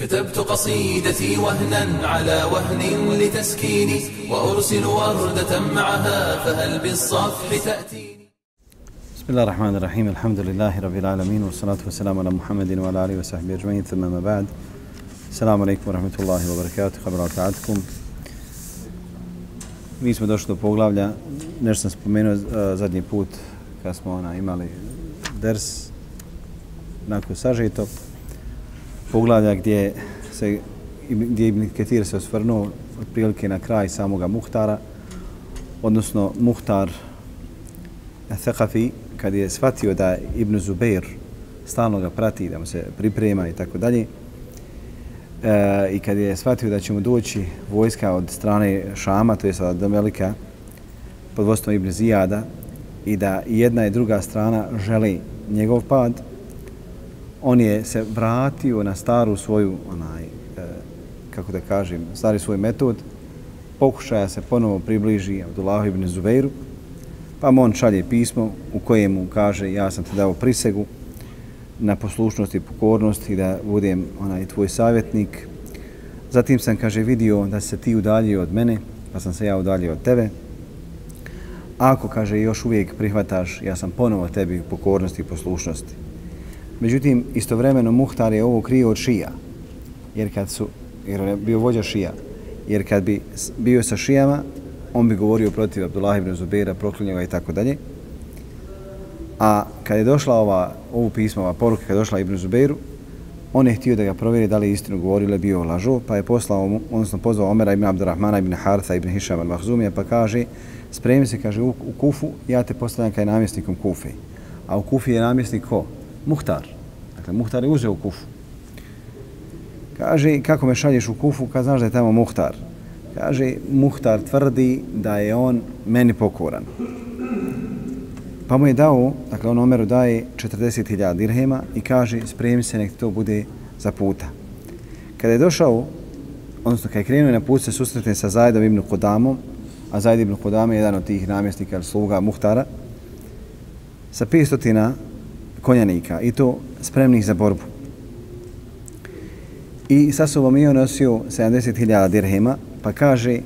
كتبت قصيدتي وهنا على وهن لتسكيني وأرسل وردة معها فهل بالصفح تأتيني بسم الله الرحمن الرحيم الحمد لله رب العالمين والصلاة والسلام على محمد وعلى آله وصحبه أجمعين ثم ما بعد السلام عليكم ورحمة الله وبركاته خبر وكاتكم Mi smo došli do poglavlja, nešto sam spomenuo uh, zadnji put kad smo ona, imali ders, nakon sažito, poglavlja gdje se gdje Ibn Ketir se osvrnuo otprilike na kraj samoga Muhtara, odnosno Muhtar Thaqafi, kad je shvatio da Ibn Zubair stalno ga prati, da mu se priprema i tako dalje, e, i kad je shvatio da će mu doći vojska od strane Šama, to je sada Domelika, pod vodstvom Ibn Zijada, i da jedna i druga strana želi njegov pad, on je se vratio na staru svoju, onaj, e, kako da kažem, stari svoj metod, pokušaja se ponovo približi Abdullahu ibn Zubeiru, pa on šalje pismo u kojemu kaže ja sam te dao prisegu na poslušnost i pokornost i da budem onaj tvoj savjetnik. Zatim sam, kaže, vidio da se ti udaljio od mene, pa sam se ja udaljio od tebe. Ako, kaže, još uvijek prihvataš, ja sam ponovo tebi u pokornosti i poslušnosti. Međutim, istovremeno Muhtar je ovo krio od šija, jer kad su, jer je bio vođa šija, jer kad bi bio sa šijama, on bi govorio protiv Abdullah ibn Zubaira, proklinjava i tako dalje. A kad je došla ova, ovu pisma, ova poruka, kad je došla Ibn Zubeiru, on je htio da ga provjeri da li je istinu govorio ili bio lažo, pa je poslao mu, odnosno pozvao Omera ibn Abdurrahmana ibn Hartha ibn Hisham al-Mahzumija, pa kaže, spremi se, kaže, u, u Kufu, ja te postavljam kaj namjesnikom Kufe. A u Kufi je namjesnik ko? Muhtar. Dakle, Muhtar je uzeo Kufu. Kaže, kako me šalješ u Kufu, kad znaš da je tamo Muhtar? Kaže, Muhtar tvrdi da je on meni pokoran. Pa mu je dao, dakle on Omeru daje 40.000 dirhema i kaže spremi se nek to bude za puta. Kada je došao, odnosno kada je krenuo na put se susretne sa Zajdom ibn Kodamom, a Zajd ibn Kodam je jedan od tih namjesnika ili sluga Muhtara, sa 500 konjanika i to spremnih za borbu. I sa sobom je nosio 70.000 dirhema, pa kaže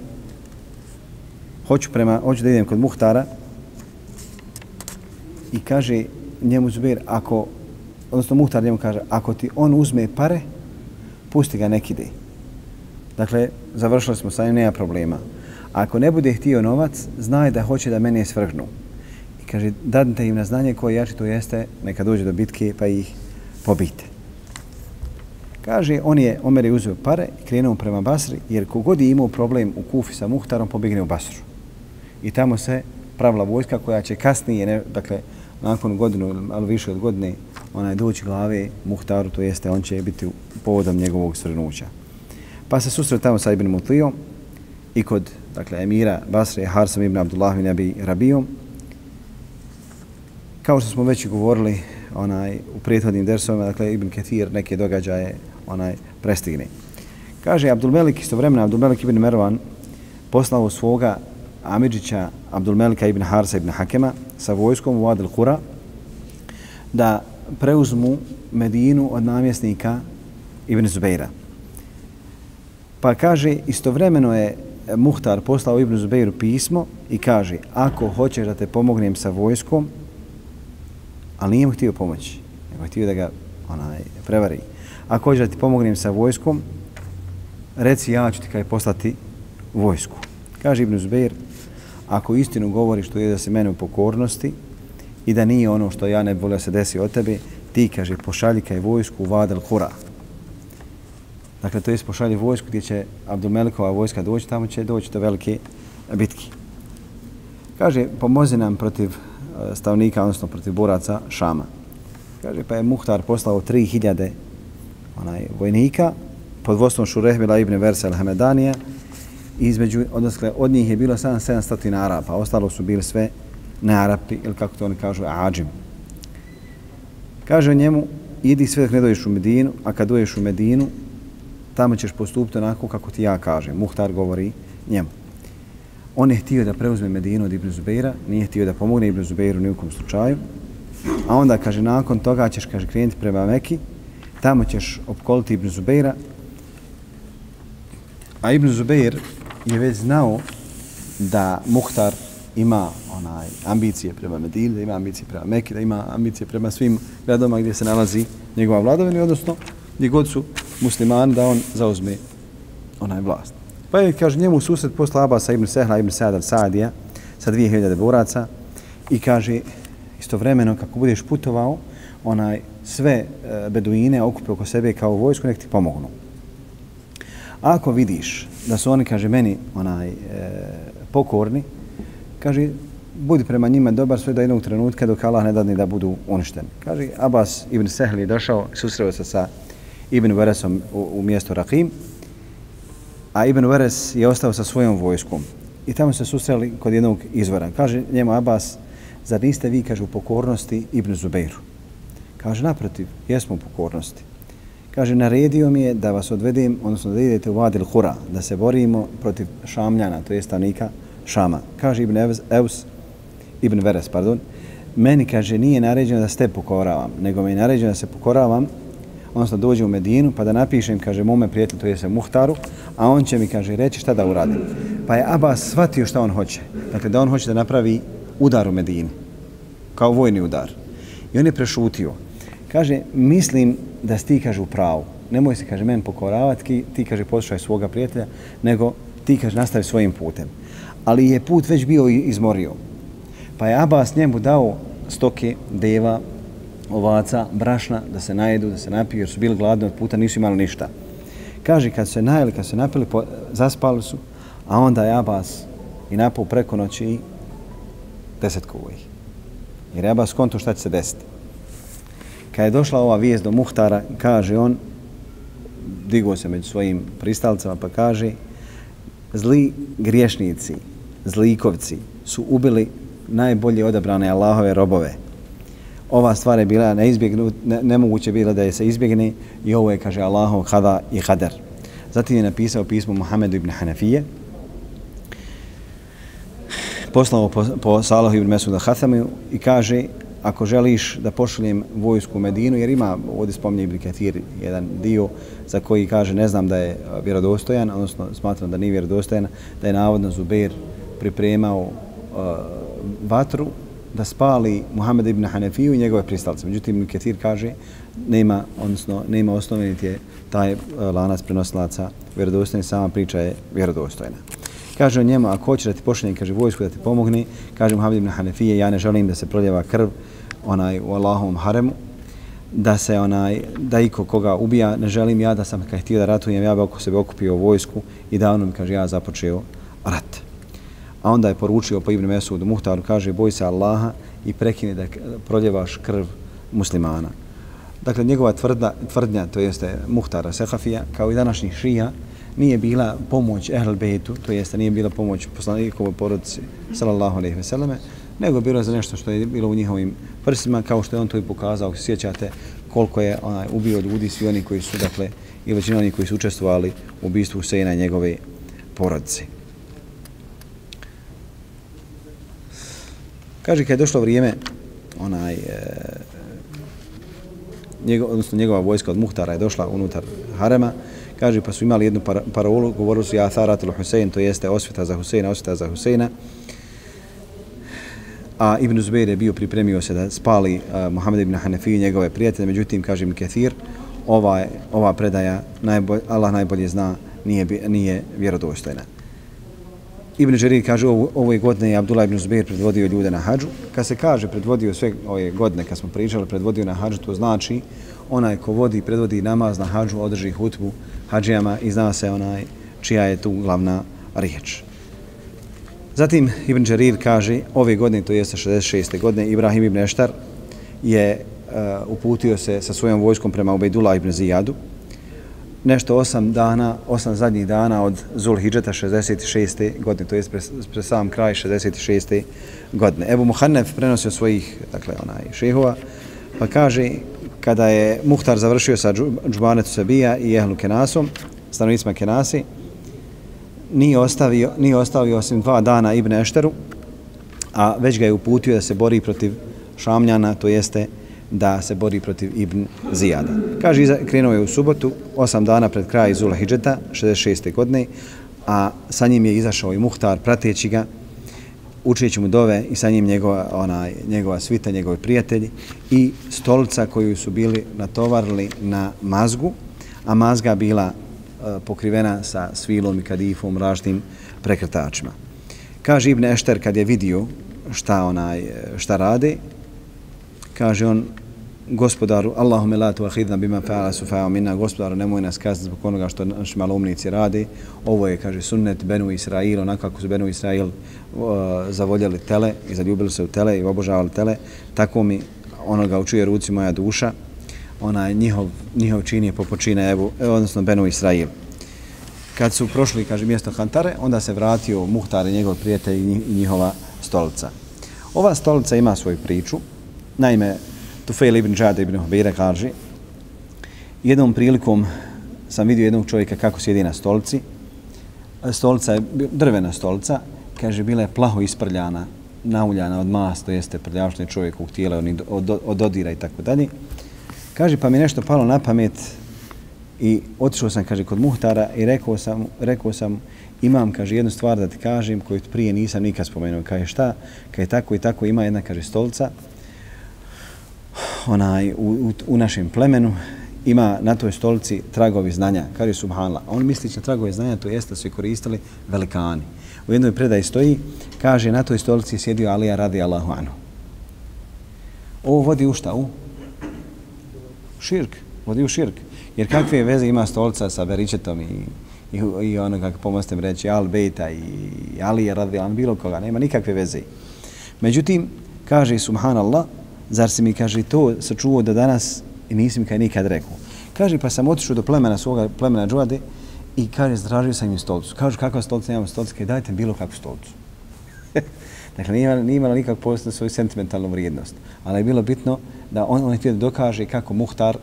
hoću, prema, hoću da idem kod Muhtara, i kaže njemu Zubir, ako, odnosno Muhtar njemu kaže, ako ti on uzme pare, pusti ga neki dej. Dakle, završili smo sa njim, nema problema. Ako ne bude htio novac, znaj da hoće da mene svrgnu. I kaže, dadite im na znanje koje jači to jeste, neka dođe do bitke pa ih pobite. Kaže, on je, Omer je uzeo pare i krenuo prema Basri, jer kogod je imao problem u Kufi sa Muhtarom, pobjegne u Basru. I tamo se pravila vojska koja će kasnije, ne, dakle, nakon godinu, ali više od godine, onaj doći glave Muhtaru, to jeste, on će biti povodom njegovog srnuća. Pa se susreo tamo sa Ibn Mutlijom i kod, dakle, emira Basre, Harsam ibn Abdullah ibn Abi Rabijom. Kao što smo već govorili onaj, u prethodnim dersovima, dakle, Ibn Ketir neke događaje onaj prestigne. Kaže Abdul Melik, istovremeno Abdul Melik ibn Mervan poslao svoga Amidžića Abdul Melika ibn Harsa ibn Hakema sa vojskom u Adil Kura da preuzmu Medinu od namjesnika Ibn Zubeira. Pa kaže, istovremeno je Muhtar poslao Ibn Zubeiru pismo i kaže, ako hoćeš da te pomognem sa vojskom, ali nije mu htio pomoći, nego je htio da ga onaj, prevari. Ako hoćeš da ti pomognem sa vojskom, reci ja ću ti kaj poslati vojsku. Kaže Ibn Zubair, ako istinu govoriš to je da se mene u pokornosti i da nije ono što ja ne bi volio se desi od tebe, ti, kaže, pošalji kaj vojsku u Vadel Hura. Dakle, to je pošalji vojsku gdje će Abdulmelikova vojska doći, tamo će doći do velike bitke. Kaže, pomozi nam protiv E, stavnika, odnosno protiv boraca Šama. Kaže, pa je Muhtar poslao 3000 onaj, vojnika pod vodstvom Šurehbila ibn Versel Hamedanija, između, odnosno od njih je bilo 700 Arapa, ostalo su bili sve ne Arapi, ili kako to oni kažu, Ađim. Kaže njemu, idi sve dok ne doješ u Medinu, a kad doješ u Medinu, tamo ćeš postupiti onako kako ti ja kažem. Muhtar govori njemu. On je htio da preuzme Medinu od Ibn Zubeira, nije htio da pomogne Ibn Zubeiru ni u kom slučaju. A onda, kaže, nakon toga ćeš, kaže, krenuti prema Meki, tamo ćeš opkoliti Ibn Zubeira A Ibn Zubeir je već znao da Muhtar ima onaj ambicije prema Medini, da ima ambicije prema Mekke, da ima ambicije prema svim gradovima gdje se nalazi njegova vladavina, odnosno gdje god su muslimani da on zauzme onaj vlast. Pa je, kaže, njemu susret posla Abasa ibn Sehla ibn Sadar Sadija sa 2000 boraca i kaže, istovremeno kako budeš putovao, onaj sve e, beduine okupe oko sebe kao vojsku, nek ti pomognu. Ako vidiš da su oni, kaže, meni onaj e, pokorni, kaže, budi prema njima dobar sve do jednog trenutka dok Allah ne dadne da budu uništeni. Kaže, Abbas ibn Sehli je došao susreo se sa Ibn Veresom u, u mjesto Rakim, a Ibn Veres je ostao sa svojom vojskom. I tamo se susreli kod jednog izvora. Kaže njemu Abbas, zar niste vi, kaže, u pokornosti Ibn Zubeiru? Kaže, naprotiv, jesmo u pokornosti. Kaže, naredio mi je da vas odvedem, odnosno da idete u Adil Hura, da se borimo protiv Šamljana, to je stanika Šama. Kaže Ibn Eus, Ibn Veres, pardon, meni, kaže, nije naređeno da ste pokoravam, nego mi je naređeno da se pokoravam, odnosno dođe u Medinu, pa da napišem, kaže, mome prijatelju, to je se Muhtaru, a on će mi, kaže, reći šta da uradim. Pa je Abbas shvatio šta on hoće. Dakle, da on hoće da napravi udar u Medini, kao vojni udar. I on je prešutio. Kaže, mislim da si ti, kaže, u pravu. Nemoj se, kaže, men pokoravati, ti, kaže, poslušaj svoga prijatelja, nego ti, kaže, nastavi svojim putem. Ali je put već bio izmorio. Pa je Abbas njemu dao stoke, deva, ovaca, brašna, da se najedu, da se napiju, jer su bili gladni od puta, nisu imali ništa. Kaže, kad se najeli, kad se napili, po, zaspali su, a onda je Abbas i napao preko noći deset kuvojih. Jer je Abbas konto šta će se desiti. Kad je došla ova vijest do Muhtara, kaže on, digo se među svojim pristalcama, pa kaže, zli griješnici, zlikovci su ubili najbolje odabrane Allahove robove. Ova stvar je bila neizbjegnu, ne, nemoguće bila da je se izbjegne i ovo je, kaže, Allahov hada i hader. Zatim je napisao pismo Muhammedu ibn Hanafije, poslao po, po Salahu ibn Mesuda Hathamiju i kaže, ako želiš da pošaljem vojsku u Medinu, jer ima, ovdje spominje Ibn Kathir, jedan dio za koji kaže, ne znam da je vjerodostojan, odnosno smatram da nije vjerodostojan, da je navodno Zubair pripremao uh, vatru da spali Muhammed ibn Hanefiju i njegove pristalce. Međutim, Ibn Kathir kaže, nema, odnosno, nema osnovni niti je taj e, lanac prenosilaca vjerodostojan, sama priča je vjerodostojna. Kaže o njemu, ako hoće da ti pošalje, kaže vojsku da ti pomogne, kaže Muhammed ibn Hanefije, ja ne želim da se proljeva krv onaj u Allahovom haremu, da se onaj, da iko koga ubija, ne želim ja da sam kad htio da ratujem, ja bi oko sebe okupio vojsku i davno mi, kaže, ja započeo rat. A onda je poručio po Ibn Mesudu Muhtaru, kaže, boj se Allaha i prekini da proljevaš krv muslimana. Dakle, njegova tvrdna, tvrdnja, to jeste Muhtara Sehafija, kao i današnjih šija, nije bila pomoć Ehl Bejtu, to jeste nije bila pomoć poslanikovoj porodici, sallallahu alaihi ve selleme, nego bilo za nešto što je bilo u njihovim prsima, kao što je on to i pokazao, ako sjećate koliko je onaj ubio ljudi, svi oni koji su, dakle, i većina oni koji su učestvovali u ubistvu Huseina i njegove porodice. Kaže, kad je došlo vrijeme, onaj, e, njego, odnosno njegova vojska od Muhtara je došla unutar Harema, kaže, pa su imali jednu parolu, govorili su ja Tharatul Husein, to jeste osveta za Huseina, osveta za Huseina, a Ibn Zubair je bio pripremio se da spali uh, Muhammed ibn Hanefi i njegove prijatelje, međutim, kaže Ibn Kathir, ova, ova predaja, najbolj, Allah najbolje zna, nije, nije vjerodostojna. Ibn Đerir kaže, ovo, godine je Abdullah ibn Zubair predvodio ljude na hađu. Kad se kaže predvodio sve ove godine, kad smo pričali, predvodio na hađu, to znači onaj ko vodi, predvodi namaz na hađu, održi hutbu hađijama i zna se onaj čija je tu glavna riječ. Zatim Ibn Đerir kaže, ove godine, to jeste 66. godine, Ibrahim ibn Eštar je uh, uputio se sa svojom vojskom prema Ubejdula ibn Zijadu. Nešto osam dana, osam zadnjih dana od Zulhidžeta 66. godine, to je pre, pre sam kraj 66. godine. Ebu Muhannef prenosio svojih, dakle, onaj, šehova, pa kaže, kada je Muhtar završio sa Džubanetu Sabija i Ehlu Kenasom, stanovnicima Kenasi, nije ostavio, nije ostavio osim dva dana Ibn Ešteru, a već ga je uputio da se bori protiv Šamljana, to jeste da se bori protiv Ibn Zijada. Kaže, krenuo je u subotu, osam dana pred kraj Zula Hidžeta, 66. godine, a sa njim je izašao i Muhtar, prateći ga, učeći mu dove i sa njim njegova, ona, njegova svita, njegovi prijatelji i stolica koju su bili natovarili na mazgu, a mazga bila e, pokrivena sa svilom i kadifom, ražnim prekretačima. Kaže Ibn Ešter kad je vidio šta onaj e, šta rade, kaže on gospodaru Allahume la tuahidna bima fa'ala sufa'u minna. Gospodaru nemoj nas kazniti zbog onoga što naši malumnici rade. Ovo je kaže sunnet Benu Israil onako kako su Benu Israil uh, zavoljeli tele i zaljubili se u tele i obožavali tele. Tako mi onoga učuje ruci moja duša. Ona njihov, njihov čin je popočine evo, odnosno Benu Israil. Kad su prošli kaže mjesto Hantare onda se vratio Muhtar i njegov prijatelj i njihova stolica. Ova stolica ima svoju priču. Naime Tufel ibn Džade ibn Hubeira kaže jednom prilikom sam vidio jednog čovjeka kako sjedi na stolici. Stolica je drvena stolica, kaže, bila je plaho isprljana, nauljana od mas, to jeste prljavšne čovjeku u tijela, od, od odira i tako dalje. Kaže, pa mi nešto palo na pamet i otišao sam, kaže, kod Muhtara i rekao sam, rekao sam imam, kaže, jednu stvar da ti kažem koju prije nisam nikad spomenuo. Kaže, šta? Kaže, tako i tako ima jedna, kaže, stolica, onaj, u, u, u našem plemenu ima na toj stolici tragovi znanja, kaže subhanallah. A on misli na tragovi znanja, to jeste da su koristili velikani. U jednoj predaji stoji, kaže na toj stolici sjedio Alija radi Allahu anu. Ovo vodi u šta? U? Širk. Vodi u širk. Jer kakve veze ima stolica sa Beričetom i, i, i ono kako pomostem reći Al Bejta i Alija radi Allahu bilo koga. Nema nikakve veze. Međutim, kaže subhanallah, zar si mi, kaže, to sačuvao da danas i nisi mi kaj nikad rekao. Kaže, pa sam otišao do plemena svoga, plemena Džuade i kaže, zdražio sam im stolicu. Kaže, kakva stolica, nemam stolicu, kaže, dajte bilo kakvu stolicu. dakle, nije imala, nije imala nikak posebno svoju sentimentalnu vrijednost. Ali je bilo bitno da on, on je htio da dokaže kako Muhtar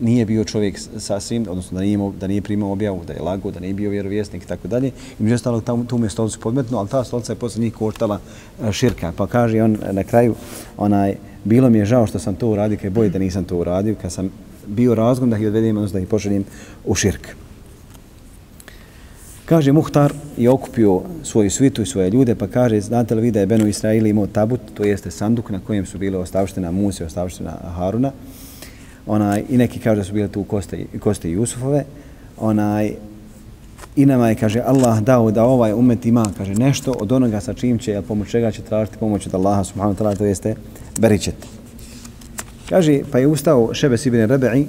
nije bio čovjek sa svim, odnosno da nije, da nije primao objavu, da je lago, da nije bio vjerovjesnik i tako dalje. I među ostalog tamo, tu mu je stolicu podmetno, ali ta stolica je posle njih koštala e, širka. Pa kaže on e, na kraju, onaj, bilo mi je žao što sam to uradio, kaj boje da nisam to uradio, kad sam bio razgom da ih odvedem, odnosno da ih pošaljem u širk. Kaže Muhtar je okupio svoju svitu i svoje ljude, pa kaže, znate li vi da je Benu Israili imao tabut, to jeste sanduk na kojem su bile ostavština i ostavština Haruna, onaj, i neki kažu da su bile tu koste, koste Jusufove, onaj, i nama je, kaže, Allah dao da ovaj umet ima, kaže, nešto od onoga sa čim će, pomoć čega će tražiti pomoć od Allaha, subhanahu ta'ala, to jeste beričet. Kaže, pa je ustao Šebes ibn Rebe'i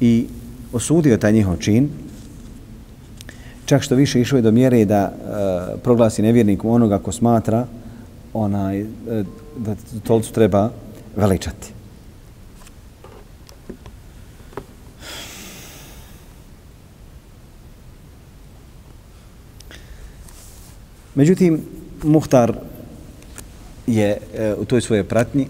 i osudio taj njihov čin, čak što više išao je do mjere da e, proglasi nevjerniku onoga ko smatra onaj, e, da tolcu treba veličati. Međutim, Muhtar je e, u toj svoje pratnji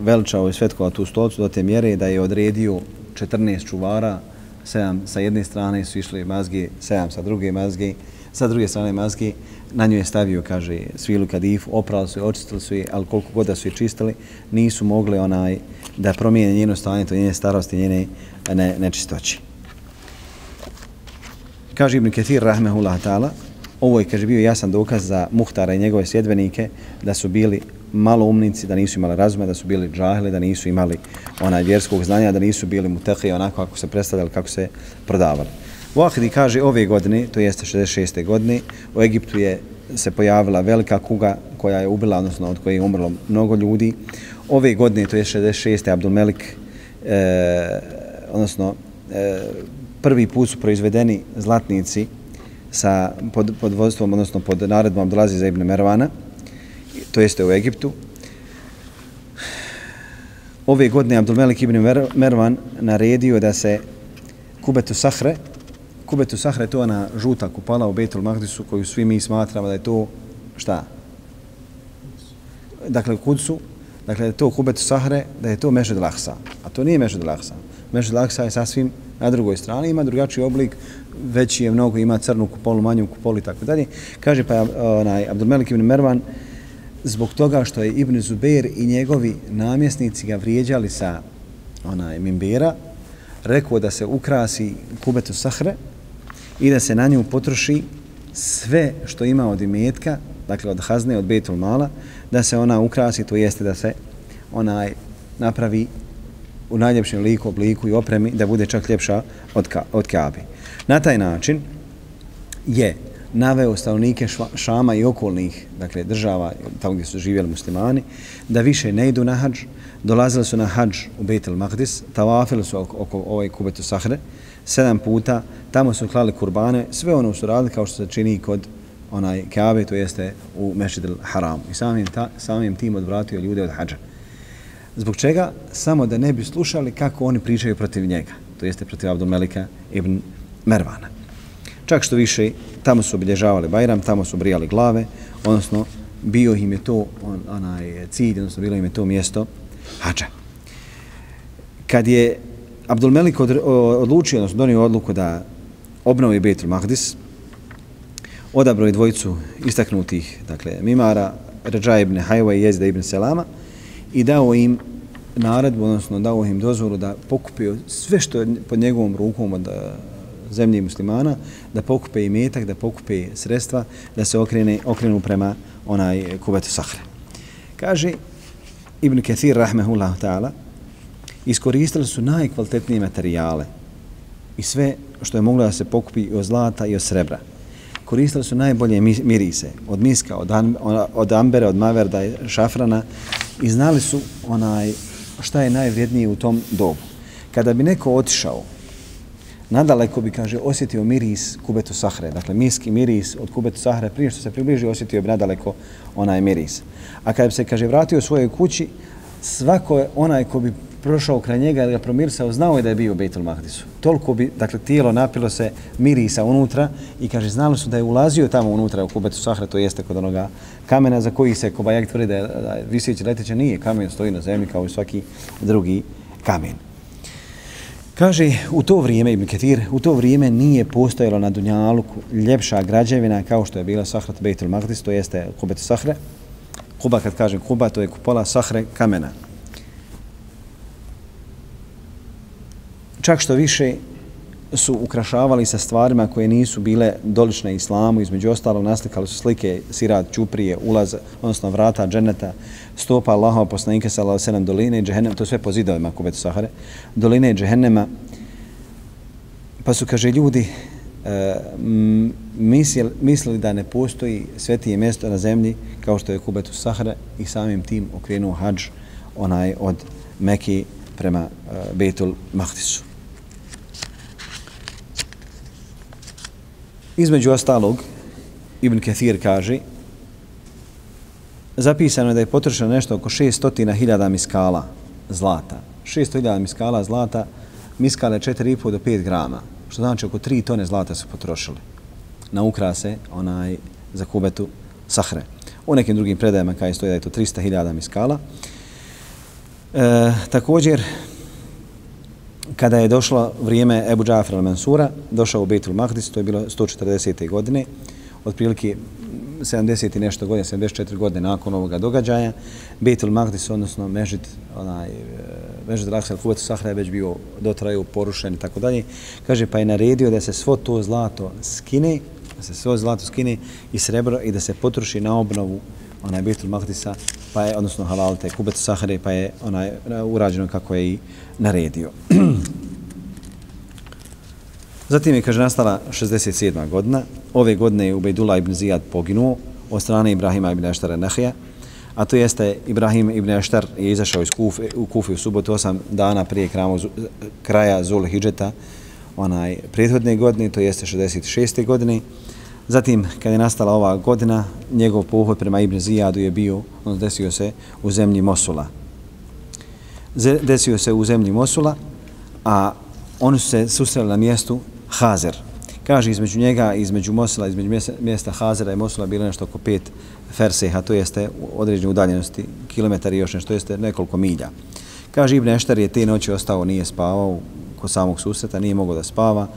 veličao i svetkova tu stolcu do te mjere da je odredio 14 čuvara, 7 sa jedne strane su išli mazge, 7 sa druge mazge, sa druge strane mazge, na nju je stavio, kaže, svilu kadifu, oprali su je, očistili su je, ali koliko god da su je čistili, nisu mogli onaj da promijene njeno stanje, to njene starosti, njene ne, nečistoći. Kaže Ibn Ketir, rahmehullah ta'ala, ovo je, kaže, bio jasan dokaz za Muhtara i njegove sjedbenike da su bili malo umnici, da nisu imali razume, da su bili džahili, da nisu imali onaj vjerskog znanja, da nisu bili mutehi onako kako se predstavljali, kako se prodavali. Vahidi kaže ove godine, to jeste 66. godine, u Egiptu je se pojavila velika kuga koja je ubila, odnosno od koje je umrlo mnogo ljudi. Ove godine, to je 66. Abdul Melik, e, eh, odnosno e, prvi put su proizvedeni zlatnici sa, pod, pod vodstvom, odnosno pod naredbom dolazi za Ibn Mervana, to jeste u Egiptu. Ove godine Abdulmelik ibn Mervan naredio da se kubetu sahre, kubetu sahre to ona žuta kupala u Betul Mahdisu koju svi mi smatramo da je to šta? Dakle, kudsu, dakle, da je to kubetu sahre, da je to Mešed Lahsa. A to nije Mešed Lahsa. Mešed Lahsa je sasvim na drugoj strani, ima drugačiji oblik, veći je mnogo, ima crnu kupolu, manju kupolu i tako dalje. Kaže pa onaj Abdulmelik ibn Mervan, zbog toga što je Ibn Zubair i njegovi namjesnici ga vrijeđali sa onaj mimbera, rekao da se ukrasi kubetu sahre i da se na nju potroši sve što ima od imetka, dakle od hazne, od betul mala, da se ona ukrasi, to jeste da se onaj napravi u najljepšem liku, obliku i opremi, da bude čak ljepša od, ka, od kabe. Na taj način je naveo stanovnike Šama i okolnih dakle, država, tamo gdje su živjeli muslimani, da više ne idu na hađ, dolazili su na hađ u Betel Mahdis, tavafili su oko, oko ovaj kubetu Sahre, sedam puta, tamo su klali kurbane, sve ono su radili kao što se čini kod onaj Kabe, to jeste u Mešid haram I samim, ta, samim tim odvratio ljude od hađa. Zbog čega? Samo da ne bi slušali kako oni pričaju protiv njega. To jeste protiv Abdomelika ibn Mervana. Čak što više, tamo su obilježavali Bajram, tamo su brijali glave, odnosno bio im je to on, onaj cilj, odnosno bilo im je to mjesto hađa. Kad je Abdulmelik odlučio, odnosno donio odluku da obnovi Betul Mahdis, odabrao je dvojicu istaknutih, dakle, mimara, Ređa ibn Hajva i Jezda ibn Selama, i dao im naredbu, odnosno dao im dozvolu da pokupio sve što je pod njegovom rukom od e, zemlje muslimana, da pokupe i metak, da pokupe sredstva, da se okrene, okrenu prema onaj kubetu sahre. Kaže Ibn Kathir, rahmehullahu ta'ala, iskoristili su najkvalitetnije materijale i sve što je moglo da se pokupi od zlata i od srebra. Koristili su najbolje mirise, od miska, od, an, od ambere, od maverda, šafrana i znali su onaj šta je najvrijednije u tom dobu. Kada bi neko otišao nadaleko bi, kaže, osjetio miris kubetu sahre. Dakle, miski miris od kubetu sahre, prije što se približi, osjetio bi nadaleko onaj miris. A kada bi se, kaže, vratio u svojoj kući, svako je onaj ko bi prošao kraj njega ili ga promirsao, znao je da je bio u Betul Mahdisu. Toliko bi, dakle, tijelo napilo se mirisa unutra i kaže, znali su da je ulazio tamo unutra u kubetu Sahra, to jeste kod onoga kamena za koji se Kobajak tvrdi da je, visijeći leteće, nije kamen, stoji na zemlji kao i svaki drugi kamen. Kaže, u to vrijeme, Ibn Ketir, u to vrijeme nije postojalo na Dunjaluku ljepša građevina kao što je bila Sahrat Bejtul Mahdis, to jeste Kubet Sahre. Kuba, kad kažem Kuba, to je kupola Sahre kamena. Čak što više, su ukrašavali sa stvarima koje nisu bile dolične islamu, između ostalog naslikali su slike sirat, čuprije, ulaz, odnosno vrata, dženeta, stopa Allahova poslanika sa sallam, doline i džehennema, to sve po zidovima kubetu Sahare, doline i džehennema, pa su, kaže, ljudi e, mislili, mislili da ne postoji svetije mjesto na zemlji kao što je kubetu Sahare i samim tim okrenuo hađ onaj od Meki prema e, Betul Mahdisu. Između ostalog, Ibn Kathir kaže, zapisano je da je potrošeno nešto oko 600.000 miskala zlata. 600.000 miskala zlata, miskale 4,5 do 5 grama, što znači oko 3 tone zlata su potrošili na ukrase onaj za kubetu sahre. U nekim drugim predajama kaže je stoji da je to 300.000 miskala. E, također, kada je došlo vrijeme Ebu Džafra al-Mansura, došao u Bejtul Mahdis, to je bilo 140. godine, otprilike 70 i nešto godine, 74 godine nakon ovoga događaja, Bejtul Mahdis, odnosno Mežid, onaj, e, Mežid Raksal Kuvet Sahra je već bio dotraju, porušen i tako dalje, kaže pa je naredio da se svo to zlato skine, da se svo zlato skine i srebro i da se potroši na obnovu onaj Bejtul Mahdisa, pa je, odnosno halal te Kubet Sahre, pa je onaj urađeno kako je i naredio. Zatim je, kaže, nastala 67. godina. Ove godine je Ubejdullah ibn Zijad poginuo od strane Ibrahima ibn Eštara Nahija, a to jeste Ibrahim ibn Eštar je izašao iz Kufi, u Kufi u subotu 8 dana prije kramo, kraja Zul Hidžeta, onaj prethodne godine, to jeste 66. godine. Zatim, kad je nastala ova godina, njegov pohod prema Ibn Zijadu je bio, on desio se u zemlji Mosula. Desio se u zemlji Mosula, a oni su se susreli na mjestu Hazer. Kaže, između njega, između Mosula, između mjesta Hazera i Mosula bilo nešto oko pet ferseha, to jeste u određenju udaljenosti, i još nešto, to jeste nekoliko milja. Kaže, Ibn Eštar je te noći ostao, nije spavao kod samog susreta, nije mogao da spava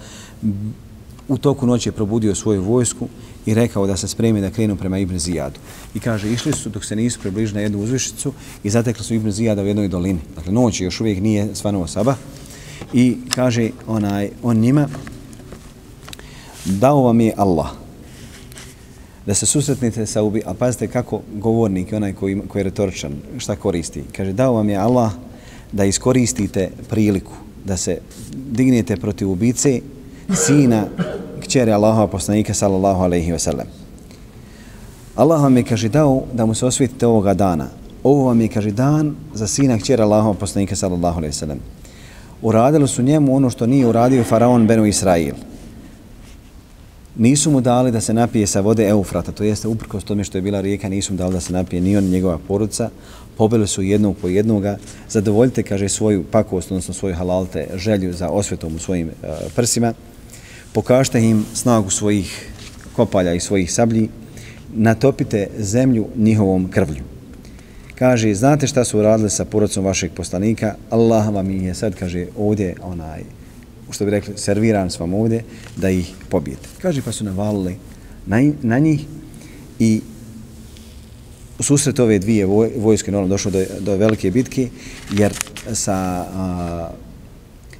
U toku noći je probudio svoju vojsku i rekao da se spremi da krenu prema Ibn Zijadu. I kaže, išli su dok se nisu približili na jednu uzvišicu i zatekli su Ibn Zijada u jednoj dolini. Dakle, noć još uvijek nije svanuo saba. I kaže onaj, on njima, dao vam je Allah da se susretnite sa ubi, a pazite kako govornik, onaj koji, koji je retoričan, šta koristi. Kaže, dao vam je Allah da iskoristite priliku, da se dignete protiv ubice sina kćeri Allahova poslanika sallallahu alaihi ve sellem. Allah vam je, kaže, dao da mu se osvijetite ovoga dana. Ovo vam je, kaže, dan za sina kćera Allahova poslanika sallallahu alaihi ve sellem. Uradili su njemu ono što nije uradio faraon Benu Israil. Nisu mu dali da se napije sa vode Eufrata, to jeste uprkos tome što je bila rijeka, nisu mu dali da se napije ni on, njegova poruca. Pobili su jednog po jednoga. Zadovoljite, kaže, svoju pakost, odnosno svoju halalte, želju za osvetom u svojim uh, prsima pokažite im snagu svojih kopalja i svojih sablji, natopite zemlju njihovom krvlju. Kaže, znate šta su uradili sa porodcom vašeg poslanika? Allah vam je sad, kaže, ovdje, onaj, što bi rekli, serviran s vam ovdje, da ih pobijete. Kaže, pa su navalili na, na njih i u susret ove dvije vojske, normalno, došlo do, do velike bitke, jer sa a,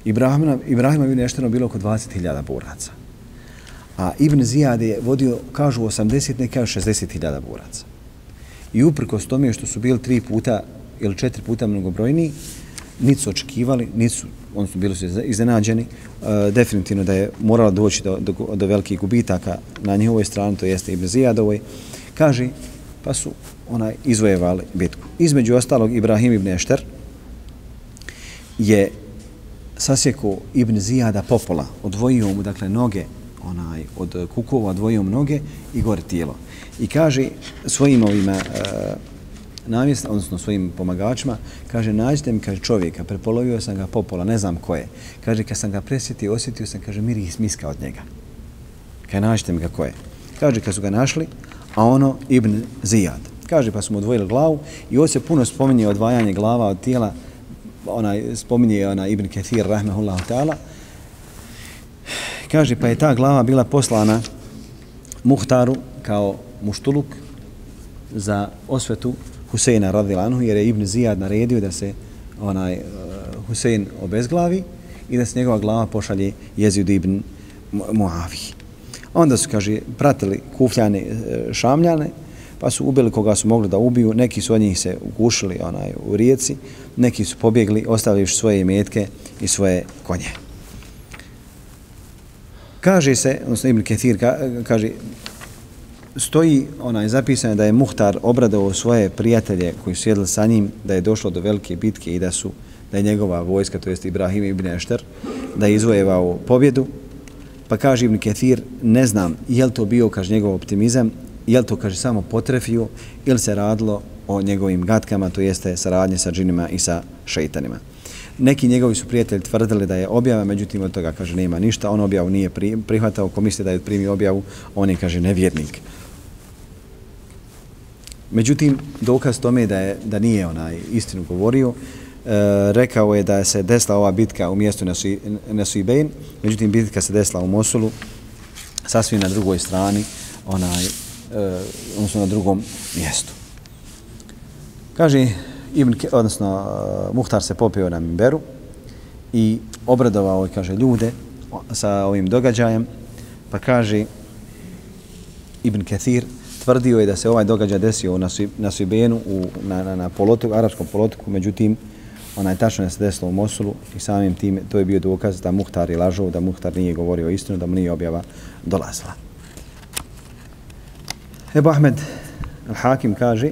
Ibrahima, Ibrahima bi nešto bilo oko 20.000 boraca. A Ibn Zijad je vodio, kažu 80, ne kažu 60.000 boraca. I uprkos tome što su bili tri puta ili četiri puta mnogobrojni, niti su očekivali, niti su, oni su bili su iznenađeni, e, definitivno da je moralo doći do, do, do velikih gubitaka na njihovoj strani, to jeste Ibn Zijadovoj, kaže, pa su onaj izvojevali bitku. Između ostalog, Ibrahim ibn Ešter je sasjeko Ibn Zijada popola, odvojio mu dakle noge onaj od kukova, odvojio mu noge i gore tijelo. I kaže svojim ovima e, namjest, odnosno svojim pomagačima, kaže nađite mi kaže čovjeka, prepolovio sam ga popola, ne znam ko je. Kaže kad sam ga presjetio, osjetio sam, kaže miris miska od njega. Kaže nađite mi ga ko je. Kaže kad su ga našli, a ono Ibn Zijad. Kaže pa su mu odvojili glavu i ovo se puno spominje odvajanje glava od tijela, onaj spominje ona Ibn Kathir rahmehullahu ta'ala kaže pa je ta glava bila poslana Muhtaru kao muštuluk za osvetu Huseina radilanhu jer je Ibn Zijad naredio da se onaj uh, Husein obezglavi i da se njegova glava pošalje Jezid ibn Muavi. Onda su, kaže, pratili kufljane uh, šamljane, pa su ubili koga su mogli da ubiju, neki su od njih se ugušili onaj, u rijeci, neki su pobjegli, ostavili svoje imetke i svoje konje. Kaže se, odnosno Ibn Ketir kaže, stoji onaj zapisano da je Muhtar obradovao svoje prijatelje koji su sjedili sa njim, da je došlo do velike bitke i da su da je njegova vojska, to jest Ibrahim ibn Ešter, da je izvojevao pobjedu. Pa kaže Ibn Ketir, ne znam je li to bio, kaže njegov optimizam, je li to, kaže, samo potrefio ili se radilo o njegovim gatkama, to jeste saradnje sa džinima i sa šeitanima. Neki njegovi su prijatelji tvrdili da je objava, međutim od toga, kaže, nema ništa. On objavu nije prihvatao, ko misli da je primio objavu, on je, kaže, nevjernik. Međutim, dokaz tome da, je, da nije onaj istinu govorio, e, rekao je da se desila ova bitka u mjestu Nesuibein, međutim, bitka se desila u Mosulu, sasvim na drugoj strani, onaj, E, odnosno na drugom mjestu. Kaže, Ibn, odnosno uh, Muhtar se popio na Mimberu i obradovao kaže ljude sa ovim događajem pa kaže Ibn Kathir tvrdio je da se ovaj događaj desio na, na Sibenu, u, na, na, na polotoku, arapskom polotoku, međutim onaj tačno je se desilo u Mosulu i samim tim to je bio dokaz da Muhtar je lažao, da Muhtar nije govorio istinu, da mu nije objava dolazila. Ebu Ahmed al-Hakim kaže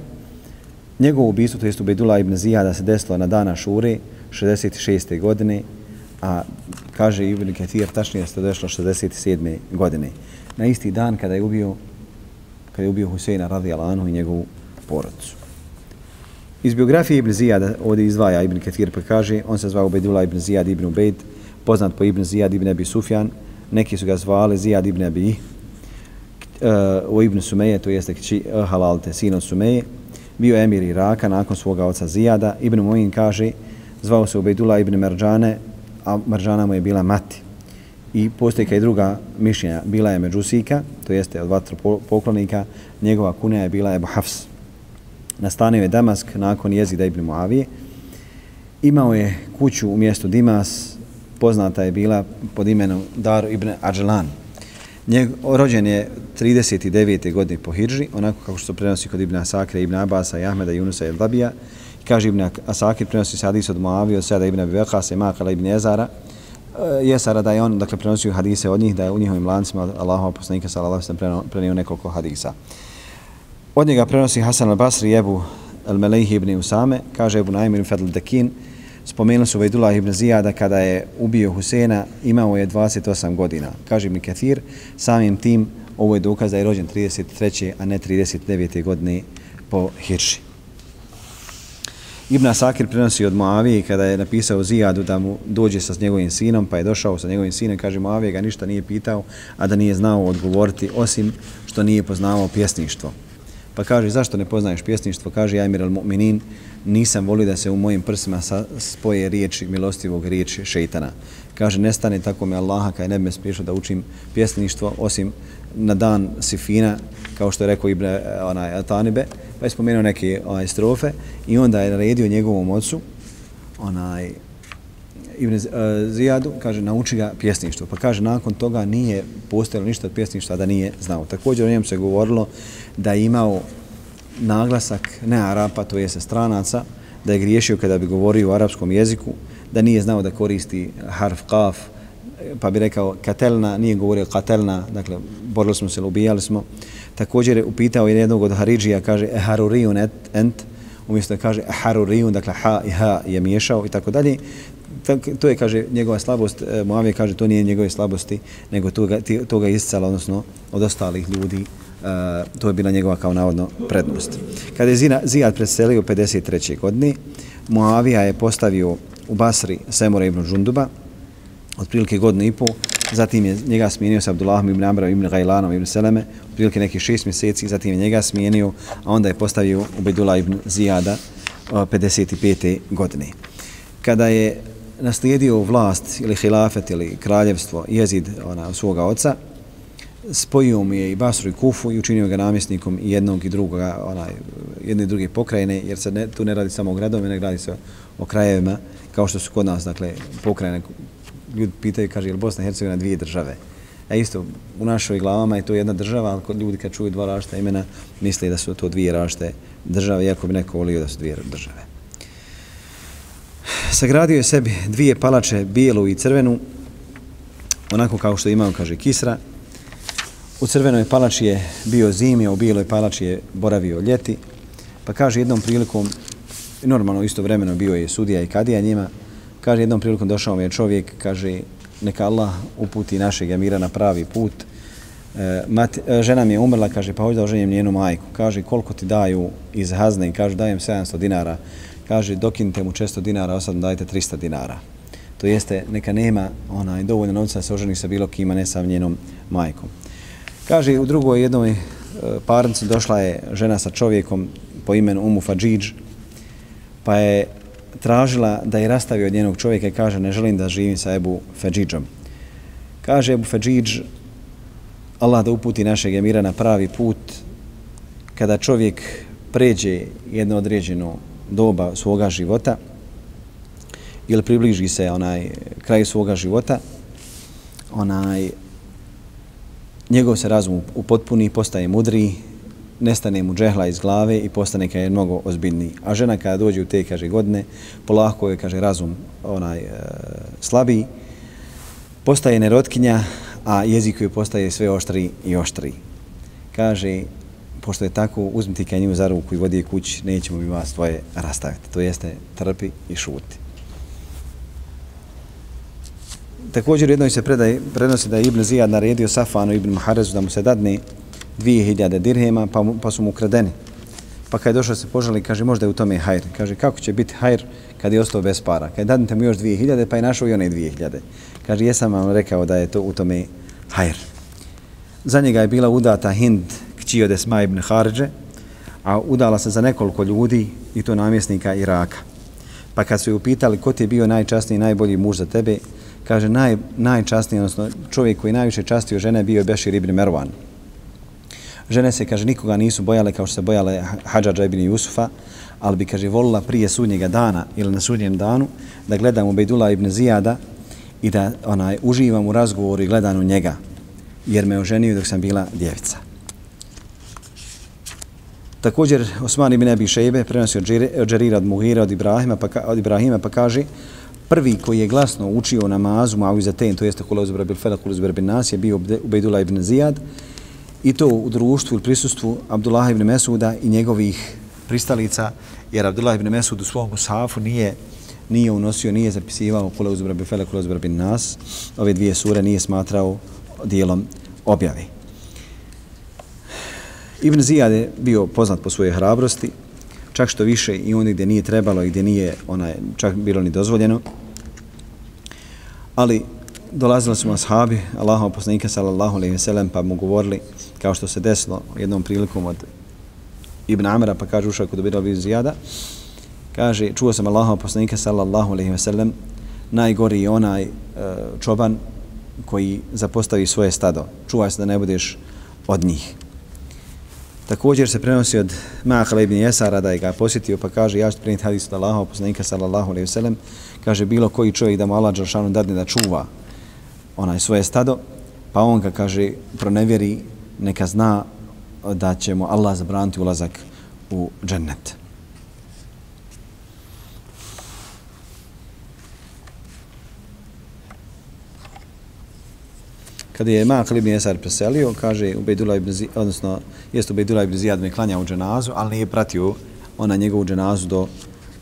Njegovo ubistvo, to je Ubedula ibn Zijada, se desilo na dana Šure, 66. godine, a kaže Ibn Ketir, tačnije se to desilo 67. godine. Na isti dan kada je ubio, kada je ubio Huseina radi Alanu i njegovu porodcu. Iz biografije Ibn Zijada ovdje izdvaja Ibn Ketir pa kaže, on se zvao Ubedula ibn Zijad ibn Ubejd, poznat po Ibn Zijad ibn Abi Sufjan, neki su ga zvali Zijad ibn Abi, Eh, uh, o Ibn Sumeje, to jeste kći eh, uh, Halalte, sin od Sumeje, bio emir Iraka nakon svoga oca Zijada. Ibn Muin kaže, zvao se Ubejdula ibn Merđane, a Merđana mu je bila mati. i postoji i druga mišljenja. Bila je Međusika, to jeste od vatru poklonika, njegova kunja je bila Ebu Hafs. Nastanio je Damask nakon jezida Ibn Muavije. Imao je kuću u mjestu Dimas, poznata je bila pod imenom Dar ibn Ađelan. Njeg, rođen je 39. godine po Hidži, onako kako što prenosi kod Ibn Asakre, Ibn Abasa, i Ahmeda, Junusa i Dabija. Kaže Ibn Asakir, prenosi se hadis od Moavije, od Sada Ibn Abivekasa i Makala Ibn Ezara, E, Jesara da je on, dakle, prenosio hadise od njih, da je u njihovim lancima Allahova poslanika sallallahu sallam prenio nekoliko hadisa. Od njega prenosi Hasan al-Basri, Ebu al-Melejhi ibn Usame, kaže Ebu Naimir ibn Fadl Dekin, Spomenuli su Vejdullah ibn Zijada kada je ubio Husena, imao je 28 godina. Kaže mi Kathir, samim tim ovo je dokaz da je rođen 33. a ne 39. godine po Hirši. Ibn Asakir prenosi od Moavije kada je napisao Zijadu da mu dođe sa njegovim sinom, pa je došao sa njegovim sinom, kaže Moavije ga ništa nije pitao, a da nije znao odgovoriti, osim što nije poznavao pjesništvo. Pa kaže, zašto ne poznaješ pjesništvo? Kaže, ja Emir al-Mu'minin, nisam volio da se u mojim prsima spoje riječi milostivog riječi šeitana. Kaže, nestane tako me Allaha kaj ne bi me spriješao da učim pjesništvo, osim na dan Sifina, kao što je rekao Ibn onaj, Atanibe, pa je spomenuo neke onaj, strofe i onda je naredio njegovom ocu, onaj, Ibn e, Zijadu, kaže, nauči ga pjesništvo. Pa kaže, nakon toga nije postojalo ništa od pjesništva da nije znao. Također o njemu se govorilo da je imao naglasak ne Arapa, to jeste stranaca, da je griješio kada bi govorio u arapskom jeziku, da nije znao da koristi harf qaf, pa bi rekao katelna, nije govorio katelna, dakle, borili smo se, ubijali smo. Također je upitao jednog od Haridžija, kaže, e harurijun ent, umjesto da kaže e harurijun, dakle, ha i ha je miješao i tako dalje. To je, kaže, njegova slabost, e, Moavije kaže, to nije njegove slabosti, nego toga, toga to iscala, odnosno, od ostalih ljudi, Uh, to je bila njegova kao navodno prednost. Kada je Zijad preselio 53. godini, Moavija je postavio u Basri Semora ibn Džunduba, otprilike godinu i pol, zatim je njega smijenio sa Abdullahom ibn Amra ibn Gajlanom ibn Seleme, otprilike nekih šest mjeseci, zatim je njega smijenio, a onda je postavio Ubedula ibn Zijada eh, 55. godine. Kada je naslijedio vlast ili hilafet ili kraljevstvo jezid ona, svoga oca, spojio mu je i Basru i Kufu i učinio ga namjesnikom i jednog i drugog, onaj, jedne i druge pokrajine, jer se ne, tu ne radi samo o gradovima, ne radi se o krajevima, kao što su kod nas, dakle, pokrajine. Ljudi pitaju, kaže, je li Bosna i Hercegovina dvije države? A isto, u našoj glavama je to jedna država, ali kod ljudi kad čuju dva rašta imena, misle da su to dvije rašte države, iako bi neko volio da su dvije države. Sagradio je sebi dvije palače, bijelu i crvenu, onako kao što imao, kaže Kisra, U crvenoj palači je bio zimi, a u bijeloj palači je boravio ljeti. Pa kaže jednom prilikom, normalno isto vremeno bio je sudija i kadija njima, kaže jednom prilikom došao mi je čovjek, kaže neka Allah uputi našeg Amira na pravi put. E, mat, e, žena mi je umrla, kaže pa hoću da oženjem njenu majku. Kaže koliko ti daju iz hazne, kaže dajem 700 dinara. Kaže dokinite mu 600 dinara, osadno dajte 300 dinara. To jeste, neka nema onaj dovoljno novca da se oženi sa bilo kima, ne sa njenom majkom. Kaže, u drugoj jednoj e, parnici došla je žena sa čovjekom po imenu Umu Fadžiđ, pa je tražila da je rastavi od njenog čovjeka i kaže, ne želim da živim sa Ebu Fadžiđom. Kaže Ebu Fadžiđ, Allah da uputi našeg emira na pravi put, kada čovjek pređe jedno određeno doba svoga života ili približi se onaj kraj svoga života, onaj njegov se razum upotpuni, postaje mudri, nestane mu džehla iz glave i postane kada je mnogo ozbiljniji. A žena kada dođe u te, kaže, godine, polako je, kaže, razum onaj e, slabiji, postaje nerotkinja, a jezik joj postaje sve oštri i oštri. Kaže, pošto je tako, uzmite kaj nju za ruku i vodi je kući, nećemo mi vas tvoje rastaviti. To jeste, trpi i šuti. Također jednoj se predaj, prenosi da je Ibn Zijad naredio Safanu Ibn Muharezu da mu se dadne 2000 dirhema pa, pa su mu ukradeni. Pa kad je došao se požali, kaže možda je u tome hajr. Kaže kako će biti hajr kad je ostao bez para. Kad dadnete mu još 2000 pa je našao i one 2000. Kaže jesam vam rekao da je to u tome hajr. Za njega je bila udata Hind kći od Esma ibn Harđe, a udala se za nekoliko ljudi i to namjesnika Iraka. Pa kad su je upitali ko ti je bio najčasniji, i najbolji muž za tebe, kaže, naj, najčastniji, odnosno čovjek koji najviše častio žene bio je Bešir ibn Merwan. Žene se, kaže, nikoga nisu bojale kao što se bojale Hadžađa ibn Jusufa, ali bi, kaže, volila prije sudnjega dana ili na sudnjem danu da gledam u Bejdula ibn Zijada i da onaj, uživam u razgovoru i gledam u njega, jer me oženio dok sam bila djevica. Također, Osman ibn Abi Šejbe prenosi od Džerira od Muhira od Ibrahima, pa, od Ibrahima, pa kaže prvi koji je glasno učio namazu Muawizatain, to jeste Kula uzbra bil Felak, Kula uzbra bin Nas, je bio Ubejdullah ibn Zijad. I to u društvu ili prisustvu Abdullah ibn Mesuda i njegovih pristalica, jer Abdullah ibn Mesud u svom safu nije nije unosio, nije zapisivao Kula uzbra bil Felak, Kula uzbra bin Nas, ove dvije sure nije smatrao dijelom objave. Ibn Zijad je bio poznat po svojoj hrabrosti, čak što više i oni gdje nije trebalo i gdje nije onaj, čak bilo ni dozvoljeno. Ali dolazili smo ashabi, Allahov poslanika sallallahu alejhi ve sellem, pa mu govorili, kao što se desilo jednom prilikom od Ibn Amara, pa kaže ušao kod Ubira bin Zijada, kaže, čuo sam Allahov poslanika sallallahu alejhi ve sellem, najgori onaj e, čoban koji zapostavi svoje stado. Čuvaj se da ne budeš od njih. Također se prenosi od Mahala ibn Jesara da je ga posjetio pa kaže ja ću prenijeti hadis od Allaha, poslanika sallallahu alaihi sellem kaže bilo koji čovjek da mu Allah Đaršanu dadne da čuva onaj svoje stado, pa on ga kaže pronevjeri, neka zna da će mu Allah zabraniti ulazak u džennet. Kada je Makl ibn Jesar preselio, kaže Ubejdula ibn Zijad, odnosno jest Ubejdula ibn Zijad me klanja u dženazu, ali nije pratio ona njegovu dženazu do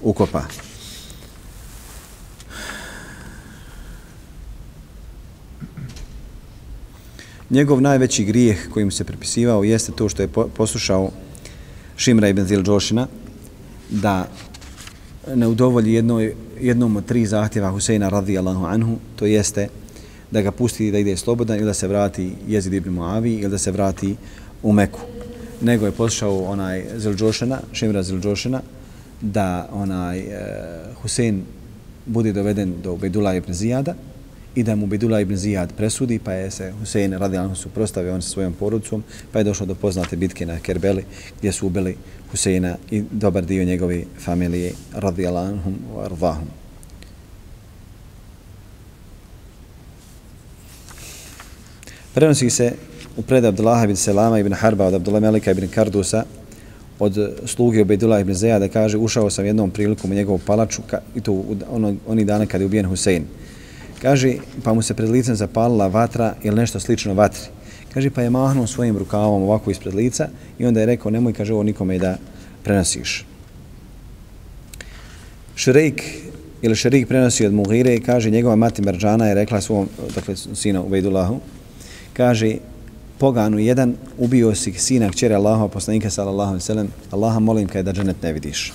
ukopa. Njegov najveći grijeh kojim se prepisivao jeste to što je poslušao Šimra ibn Zil Džošina da ne udovolji jednoj, jednom od tri zahtjeva Huseina radijallahu anhu, to jeste da ga pusti da ide slobodan ili da se vrati Jezid ibn Muavi ili da se vrati u Meku. Nego je poslušao onaj Zilđošena, Šimra Zilđošena, da onaj e, Husein bude doveden do Bedula ibn Zijada i da mu Bedula ibn Zijad presudi, pa je se Husein radijalno suprostavio on sa svojom porodicom, pa je došlo do poznate bitke na Kerbeli gdje su ubili Huseina i dobar dio njegove familije radijalno arvahum. Prenosi se u predaj Abdullah ibn Selama ibn Harba od Abdullah Melika ibn Kardusa od sluge Ubejdullah ibn Zeja da kaže ušao sam jednom prilikom u njegovu palaču ka, i to ono, oni dana kada je ubijen Husein. Kaže, pa mu se pred licem zapalila vatra ili nešto slično vatri. Kaže, pa je mahnuo svojim rukavom ovako ispred lica i onda je rekao, nemoj, kaže, ovo nikome da prenosiš. Šrejk ili Šerik prenosi od Mughire i kaže, njegova mati Merđana je rekla svom, dakle, sina Ubejdullahu, kaže poganu jedan ubio si sina kćera Allaha poslanika sallallahu alejhi ve sellem. Allaha molim kaj da dženet ne vidiš.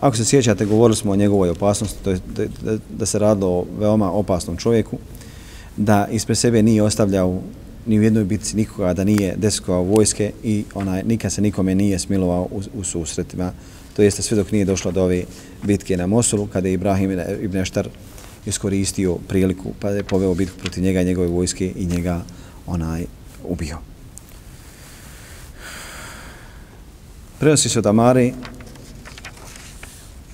Ako se sjećate, govorili smo o njegovoj opasnosti, to je da, da, da se radilo o veoma opasnom čovjeku, da ispred sebe nije ostavljao ni u jednoj bitci nikoga, da nije deskovao vojske i onaj, nikad se nikome nije smilovao u, u susretima to jeste sve dok nije došlo do ove bitke na Mosulu, kada je Ibrahim ibn Eštar iskoristio priliku, pa je poveo bitku protiv njega i njegove vojske i njega onaj ubio. Prenosi se od Amari,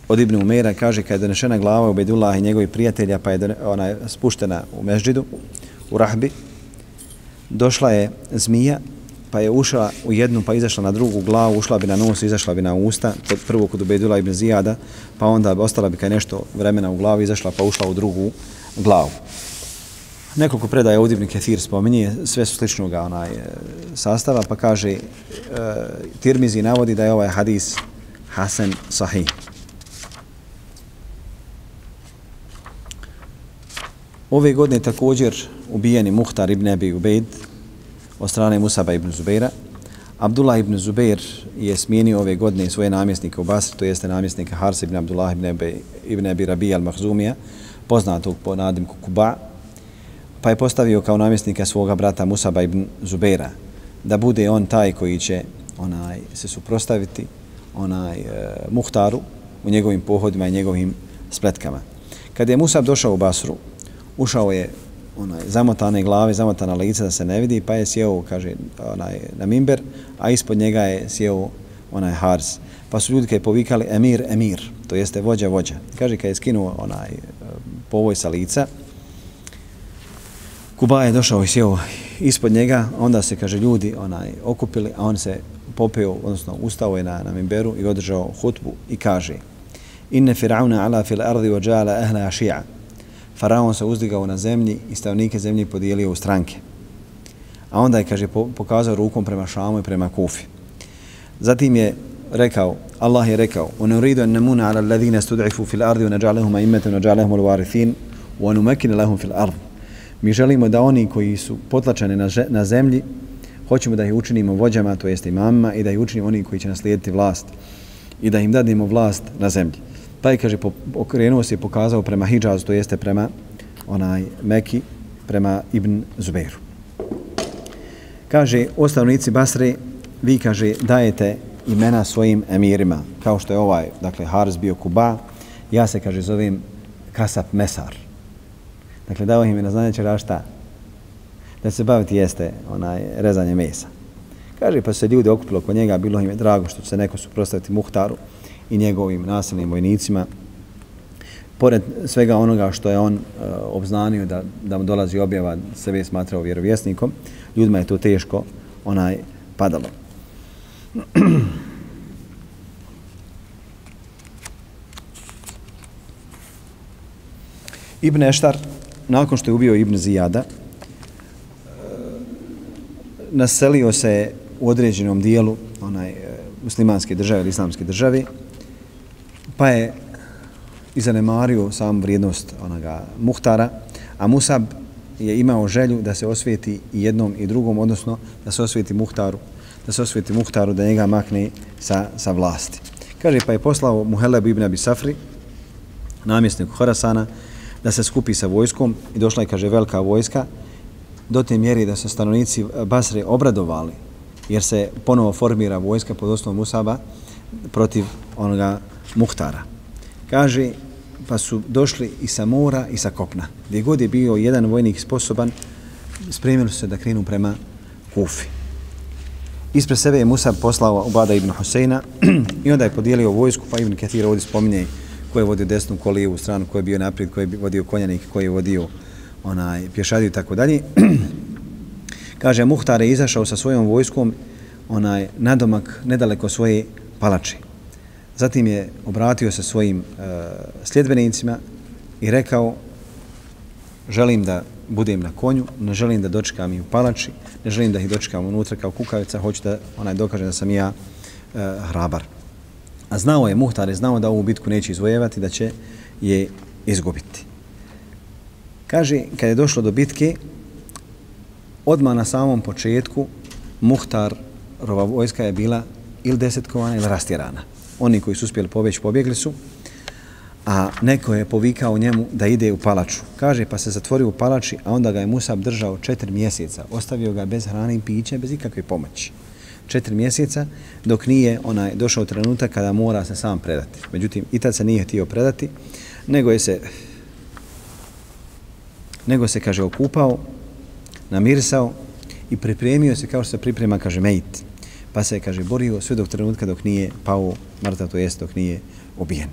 od Ibn Umera, kaže kada je donešena glava Ubedullah i njegovih prijatelja, pa je ona spuštena u Mežđidu, u Rahbi, došla je zmija pa je ušla u jednu pa izašla na drugu glavu, ušla bi na nos, izašla bi na usta, prvo kod Ubedula ibn Zijada, pa onda ostala bi kaj nešto vremena u glavi, izašla pa ušla u drugu glavu. Nekoliko predaja ovdje Ibn Kathir spominje, sve su sličnog onaj, e, sastava, pa kaže, e, Tirmizi navodi da je ovaj hadis Hasan Sahih. Ove godine također ubijeni Muhtar ibn Abi Ubejd, od strane Musaba ibn Zubeira. Abdullah ibn Zubeir je smijenio ove godine svoje namjesnike u Basri, to jeste namjesnika Harsa ibn Abdullah ibn Abi, ibn Abi Rabi al-Mahzumija, poznatog po nadimku Kuba, pa je postavio kao namjesnika svoga brata Musaba ibn Zubeira, da bude on taj koji će onaj se suprostaviti onaj e, Muhtaru u njegovim pohodima i njegovim spletkama. Kad je Musab došao u Basru, ušao je onaj zamotane glave, zamotana lica da se ne vidi, pa je sjeo, kaže, onaj na mimber, a ispod njega je sjeo onaj Hars. Pa su ljudi kad je povikali emir, emir, to jeste vođa, vođa. Kaže, kad je skinuo onaj povoj sa lica, Kuba je došao i sjeo ispod njega, onda se, kaže, ljudi onaj okupili, a on se popeo, odnosno ustao je na, na mimberu i održao hutbu i kaže Inne firauna ala fil ardi wa ahla shi'a. Faraon se uzdigao na zemlji i stavnike zemlji podijelio u stranke. A onda je, kaže, pokazao rukom prema Šamu i prema Kufi. Zatim je rekao, Allah je rekao, ونريد أن نمون على الذين استضعفوا في الأرض ونجعلهم أئمة ونجعلهم الوارثين ونمكن لهم في الأرض. Mi želimo da oni koji su potlačeni na, na zemlji, hoćemo da ih učinimo vođama, to jest imamima, i da ih učinimo oni koji će naslijediti vlast i da im dadimo vlast na zemlji. Pa je, kaže, okrenuo se i pokazao prema Hidžazu, to jeste prema onaj Meki, prema Ibn Zubeiru. Kaže, ostavnici Basre, vi, kaže, dajete imena svojim emirima, kao što je ovaj, dakle, Haris bio Kuba, ja se, kaže, zovem Kasap Mesar. Dakle, dao im je na znanje čera šta? Da se baviti jeste onaj rezanje mesa. Kaže, pa se ljudi okupilo oko njega, bilo im je drago što će se neko suprostaviti Muhtaru i njegovim nasilnim vojnicima. Pored svega onoga što je on e, obznanio da, da mu dolazi objava, sebe je smatrao vjerovjesnikom, ljudima je to teško onaj padalo. Ibn Eštar, nakon što je ubio Ibn Zijada, e, naselio se u određenom dijelu onaj, e, muslimanske države ili islamske države, pa je i zanemario sam vrijednost onoga Muhtara, a Musab je imao želju da se osvijeti i jednom i drugom, odnosno da se osvijeti Muhtaru, da se osvijeti Muhtaru, da njega makne sa, sa vlasti. Kaže, pa je poslao Muheleb ibn Abi Safri, namjesniku Horasana, da se skupi sa vojskom i došla je, kaže, velika vojska, do te mjeri da se stanovnici Basre obradovali, jer se ponovo formira vojska pod osnovom Musaba protiv onoga Muhtara. Kaže, pa su došli i sa mora i sa kopna. Gdje god je bio jedan vojnik sposoban, spremili su se da krenu prema Kufi. Ispred sebe je Musa poslao Ubada ibn Huseina i onda je podijelio vojsku, pa Ibn Kathir ovdje spominje ko je vodio desnu kolijevu stranu, ko je bio naprijed, ko je vodio konjanik, ko je vodio onaj pješadiju i tako dalje. Kaže, Muhtar je izašao sa svojom vojskom onaj nadomak nedaleko svoje palače. Zatim je obratio se svojim e, sljedbenicima i rekao želim da budem na konju, ne želim da dočekam i u palači, ne želim da ih dočekam unutra kao kukavica, hoću da onaj dokaže da sam ja e, hrabar. A znao je Muhtar, je znao da ovu bitku neće izvojevati, da će je izgubiti. Kaže, kad je došlo do bitke, odmah na samom početku Muhtarova vojska je bila ili desetkovana ili rastjerana oni koji su uspjeli pobjeći, pobjegli su, a neko je povikao njemu da ide u palaču. Kaže, pa se zatvorio u palači, a onda ga je Musab držao četiri mjeseca. Ostavio ga bez hrane i pića, bez ikakve pomoći. Četiri mjeseca, dok nije onaj došao trenutak kada mora se sam predati. Međutim, i tad se nije htio predati, nego je se nego se, kaže, okupao, namirsao i pripremio se kao što se priprema, kaže, mejt pa se, kaže, borio sve dok trenutka dok nije pao mrtav, to jest dok nije ubijen.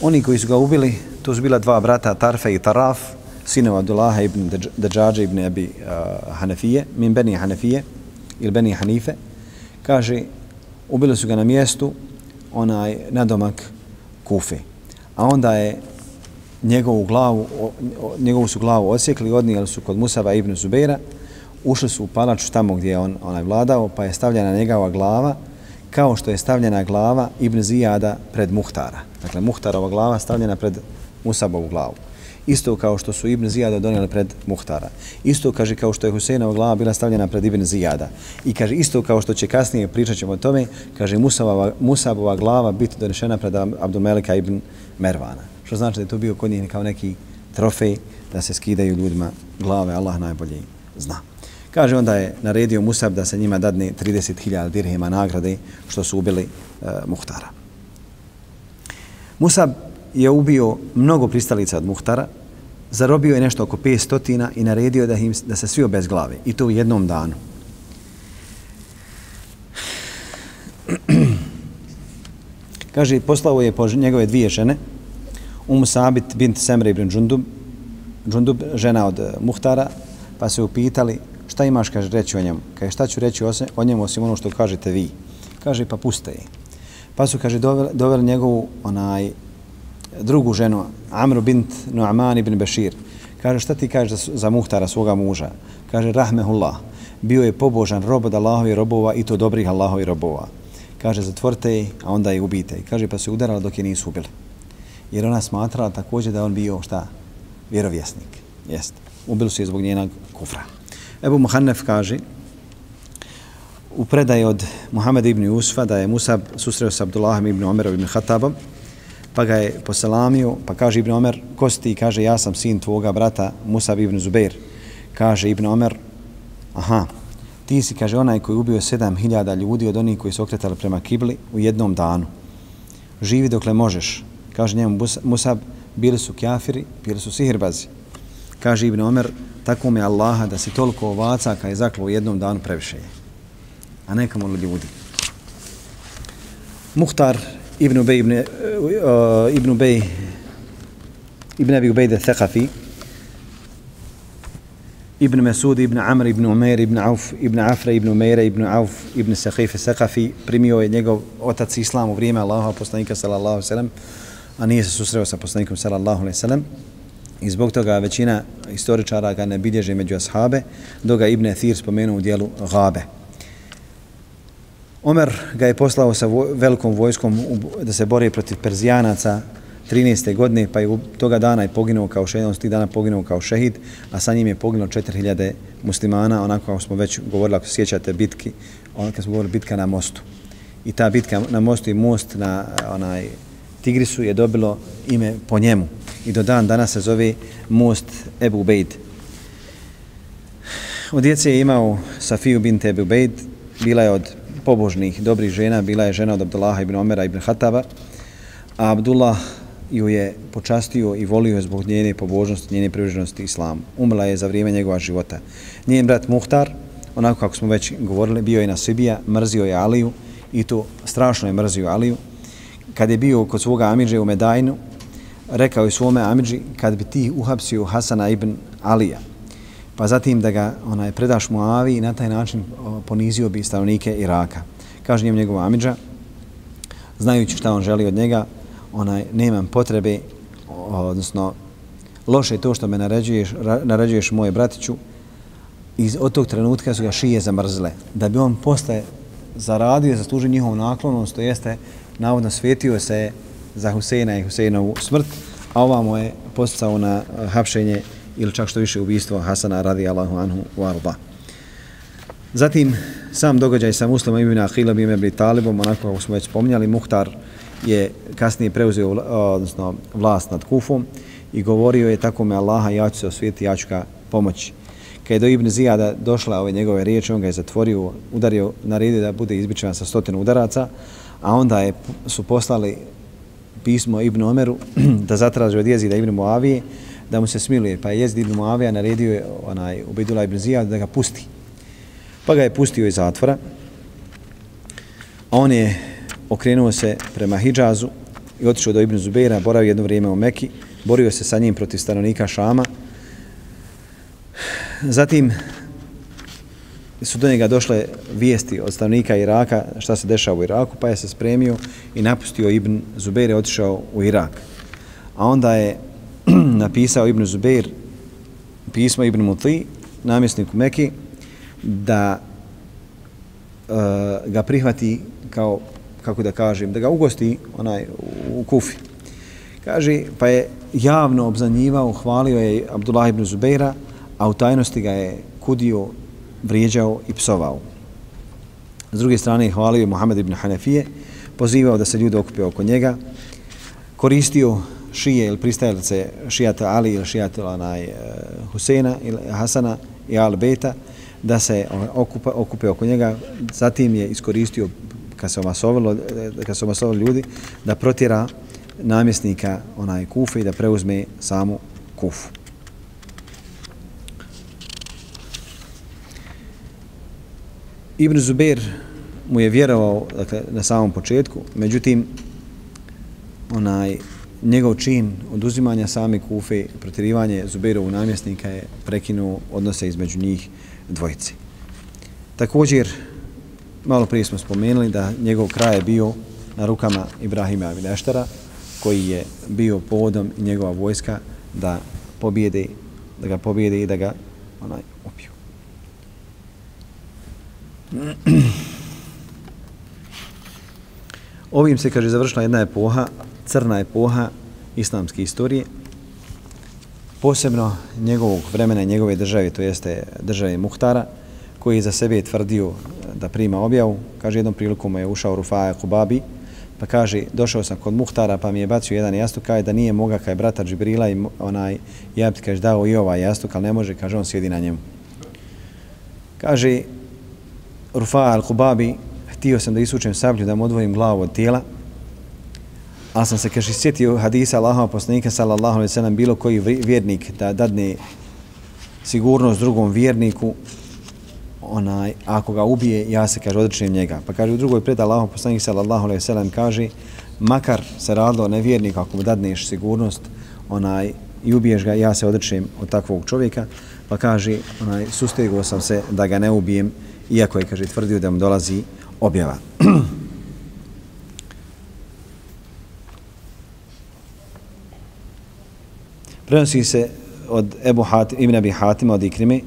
Oni koji su ga ubili, to su bila dva brata, Tarfe i Taraf, sinova Abdullaha ibn Dađađa ibn Abi uh, Hanefije, min Beni Hanefije, ili Beni Hanife, kaže, ubili su ga na mjestu, onaj nadomak Kufe a onda je njegovu glavu, njegovu su glavu osjekli, odnijeli su kod Musaba ibn Zubeira, ušli su u palaču tamo gdje je on onaj vladao, pa je stavljena njegova glava, kao što je stavljena glava Ibn Zijada pred Muhtara. Dakle, Muhtarova glava stavljena pred Musabovu glavu. Isto kao što su Ibn Zijada donijeli pred Muhtara. Isto kaže kao što je Huseinova glava bila stavljena pred Ibn Zijada. I kaže isto kao što će kasnije pričat ćemo o tome, kaže Musabova, Musabova glava biti donešena pred Abdulmelika ibn Mervana. Što znači da je to bio kod njih kao neki trofej, da se skidaju ljudima glave, Allah najbolje zna. Kaže onda je naredio Musab da se njima dadne 30.000 dirhima nagrade što su ubili e, Muhtara. Musab je ubio mnogo pristalica od Muhtara, zarobio je nešto oko 500 i naredio da, im, da se svi obezglave i to u jednom danu. Kaže, poslao je po njegove dvije žene, Umu Sabit bint Semre ibn Džundub, Džundub, žena od eh, Muhtara, pa se upitali šta imaš, kaže, reći o njemu. Kaže, šta ću reći o njemu osim ono što kažete vi? Kaže, pa puste je. Pa su, kaže, doveli, doveli njegovu onaj drugu ženu, Amru bint Nu'man ibn Bešir. Kaže, šta ti kaže za, za Muhtara, svoga muža? Kaže, rahmehullah, bio je pobožan rob od Allahovi robova i to dobrih Allahovi robova. Kaže, zatvorte je, a onda je ubite. Kaže, pa se udarala dok je nisu ubili jer ona smatrala također da on bio šta? Vjerovjesnik. Jest. Ubili su je zbog njenog kufra. Ebu Muhannef kaže u predaji od Muhameda ibn Usfa da je Musab susreo sa Abdullahom ibn Omerom ibn Hatabom pa ga je poselamio pa kaže ibn Omer ko si ti? kaže ja sam sin tvoga brata Musa ibn Zubair kaže ibn Omer aha ti si kaže onaj koji ubio 7000 ljudi od onih koji su okretali prema kibli u jednom danu živi dokle možeš Kaže njemu Musab, bili su kjafiri, bili su sihirbazi. Kaže Ibn Omer, tako mi Allaha da si toliko ovaca kada je zaklo u jednom danu previše je. A nekamo li ljudi. Muhtar Ibn Ubej Ibn, uh, Ibn Ubej Ibn Abi Ubejde Thekafi Ibn Mesud, Ibn Amr, Ibn Umer, Ibn Auf, Ibn Afra, Ibn Umeira, Ibn Auf, Ibn Sahife Sakafi primio je njegov otac Islam u vrijeme Allaha poslanika sallallahu sallam a nije se susreo sa poslanikom sallallahu alejhi ve i zbog toga većina istoričara ga ne bilježe među ashabe dok ga Ibn Athir spomenu u dijelu Gabe. Omer ga je poslao sa velikom vojskom da se bori protiv Perzijanaca 13. godine, pa je toga dana je poginuo kao šehid, on tih dana poginuo kao šehid, a sa njim je poginuo 4000 muslimana, onako kako smo već govorili, ako se sjećate bitki, ono kad smo govorili bitka na mostu. I ta bitka na mostu i most na onaj Tigrisu je dobilo ime po njemu i do dan danas se zove most Ebu Bejd. Od djece je imao Safiju bint Ebu Bejd, bila je od pobožnih, dobrih žena, bila je žena od Abdullaha ibn Omera ibn Hataba, a Abdullah ju je počastio i volio je zbog njene pobožnosti, njene privrženosti islamu. Umrla je za vrijeme njegova života. Njen brat Muhtar, onako kako smo već govorili, bio je na Sibija, mrzio je Aliju i to strašno je mrzio Aliju, kad je bio kod svoga Amidže u Medajnu, rekao je svome Amidži, kad bi ti uhapsio Hasana ibn Alija, pa zatim da ga onaj, predaš mu Avi i na taj način ponizio bi stanovnike Iraka. Kaže njem njegov Amidža, znajući šta on želi od njega, onaj, nemam potrebe, odnosno, loše je to što me naređuješ, naređuješ moje bratiću, iz od tog trenutka su ga šije zamrzle, da bi on posle zaradio, zaslužio njihovu naklonost, ono to jeste navodno svetio se za Huseina i Huseinovu smrt, a ovamo je postao na hapšenje ili čak što više ubistvo Hasana radi Allahu anhu u arba. Zatim, sam događaj sa muslimom ibn Ahilom ibn Abi Talibom, onako kako smo već spominjali, Muhtar je kasnije preuzeo odnosno, vlast nad Kufom i govorio je tako me Allaha, ja ću se osvijeti, ja ću ga pomoći. Kad je do Ibn Zijada došla ove njegove riječi, on ga je zatvorio, udario, naredio da bude izbičan sa stotinu udaraca, a onda je, su poslali pismo Ibn Omeru da zatraži od jezida Ibn Muavije da mu se smiluje. Pa je jezid Ibn Muavija naredio je onaj Ubedula Ibn Zijad da ga pusti. Pa ga je pustio iz zatvora. A on je okrenuo se prema Hidžazu i otišao do Ibn Zubeira, boravio jedno vrijeme u Meki, borio se sa njim protiv stanovnika Šama. Zatim su do njega došle vijesti od stanovnika Iraka šta se dešava u Iraku, pa je se spremio i napustio Ibn Zubeira i otišao u Irak. A onda je napisao Ibn Zubeir pismo Ibn Muti, namjesniku Meki, da e, ga prihvati kao, kako da kažem, da ga ugosti onaj u Kufi. Kaže, pa je javno obzanjivao, hvalio je Abdullah ibn Zubeira, a u tajnosti ga je kudio vrijeđao i psovao. S druge strane, hvalio je Muhammed ibn Hanefije, pozivao da se ljudi okupe oko njega, koristio šije ili pristajalice šijata Ali ili šijata onaj, e, Husena ili Hasana i Al Beta da se okupa, okupe oko njega. Zatim je iskoristio kad se omasovilo, e, kad se omasovilo ljudi da protjera namjesnika onaj Kufe i da preuzme samu Kufu. Ibn Zubair mu je vjerovao dakle, na samom početku, međutim, onaj njegov čin oduzimanja same kufe, protjerivanje Zubeirovog namjesnika je prekinuo odnose između njih dvojice. Također, malo prije smo spomenuli da njegov kraj je bio na rukama Ibrahima Avideštara, koji je bio povodom i njegova vojska da pobjede, da ga pobjede i da ga onaj upiju. Ovim se, kaže, završila jedna epoha, crna epoha islamske istorije, posebno njegovog vremena i njegove države, to jeste države Muhtara, koji je za sebe je tvrdio da prima objavu. Kaže, jednom prilikom je ušao Rufaja Kubabi, pa kaže, došao sam kod Muhtara, pa mi je bacio jedan jastuk, kaže da nije moga, kaj brata Džibrila i onaj, ja bi kaže, dao i ovaj jastuk, ali ne može, kaže, on sjedi na njemu. Kaže, Rufaja Kubabi, htio sam da isučem sablju, da mu odvojim glavu od tijela, ali sam se kaže sjetio hadisa Allahova poslanika sallallahu alejhi ve sellem bilo koji vjernik da dadne sigurnost drugom vjerniku onaj ako ga ubije ja se kaže odričem njega. Pa kaže u drugoj pred Allahov poslanik sallallahu alejhi ve sellem kaže makar se radilo nevjernik ako mu dadneš sigurnost onaj i ubiješ ga ja se odričem od takvog čovjeka. Pa kaže onaj sustegao sam se da ga ne ubijem iako je kaže tvrdio da mu dolazi objava. Prenosi se od Ebu Hatim, Ibn Abi Hatima od Ikrime,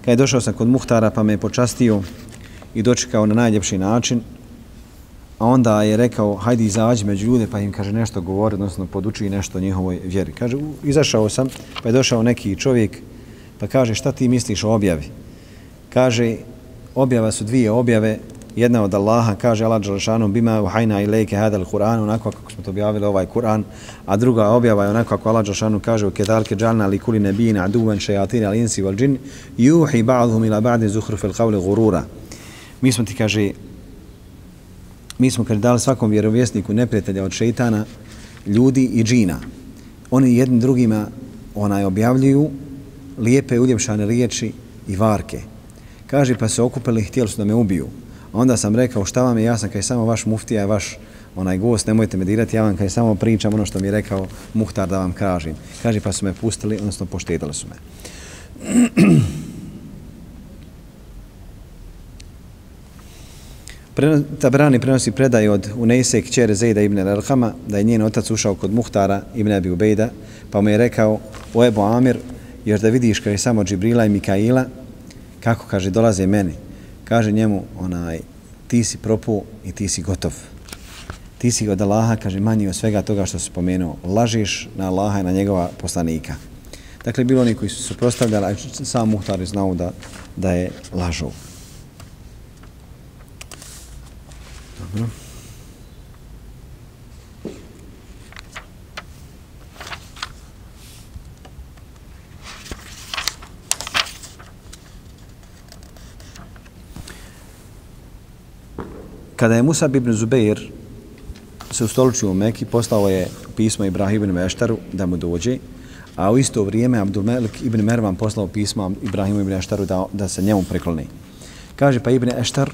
kada je došao sam kod Muhtara pa me je počastio i dočekao na najljepši način, a onda je rekao, hajde izađi među ljude, pa im kaže nešto govori, odnosno poduči nešto o njihovoj vjeri. Kaže, izašao sam, pa je došao neki čovjek, pa kaže, šta ti misliš o objavi? Kaže, objava su dvije objave, jedna od Allaha, kaže Allah Đalšanu, bima uhajna i lejke hadal Kur'an, onako kako smo to objavili ovaj Kur'an, a druga objava je onako kako Allah Đalšanu kaže, u kedalke džalna li kuli nebina aduvan šajatina al insi wal džin, juhi ba'dhum ila ba'di zuhru fil qavli gurura. Mi smo ti, kaže, mi smo, kaže, dali svakom vjerovjesniku neprijatelja od šeitana, ljudi i džina. Oni jednim drugima onaj objavljuju lijepe uljepšane riječi i varke. Kaže, pa se okupili, htjeli su da me ubiju onda sam rekao šta vam je, ja sam kaj samo vaš muftija, vaš onaj gost, nemojte me dirati, ja vam kaj samo pričam ono što mi je rekao muhtar da vam kažem. Kaže pa su me pustili, odnosno poštedili su me. Tabrani prenosi predaj od Unejse kćere Zejda ibn Al-Alhama da je njen otac ušao kod Muhtara ibn Abi Ubejda pa mu je rekao o Ebu Amir još da vidiš kaj je samo Džibrila i Mikaila kako kaže dolaze meni kaže njemu onaj ti si propu i ti si gotov. Ti si od Allaha, kaže, manji od svega toga što se spomenuo. Lažiš na Allaha i na njegova poslanika. Dakle, bilo oni koji su se prostavljali, a sam Muhtar je znao da, da je lažov. Dobro. Kada je Musa ibn Zubeir se ustoličio u Meki, poslao je pismo Ibrahim ibn Meštaru da mu dođe, a u isto vrijeme Abdulmelik ibn Mervan poslao pismo Ibrahim ibn Eštaru da, da se njemu prikloni. Kaže pa ibn Eštar